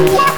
Yeah.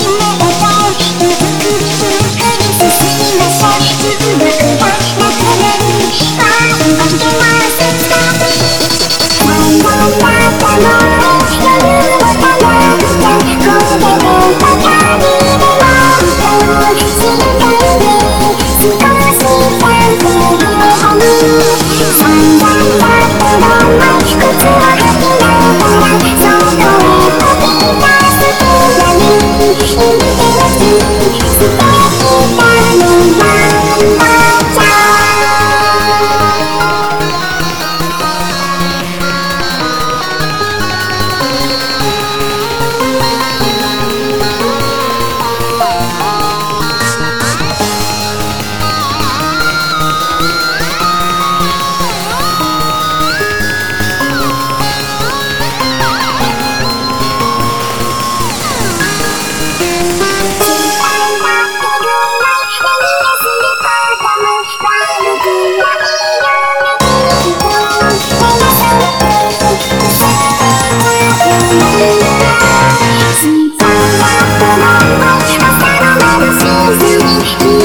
apareces em mim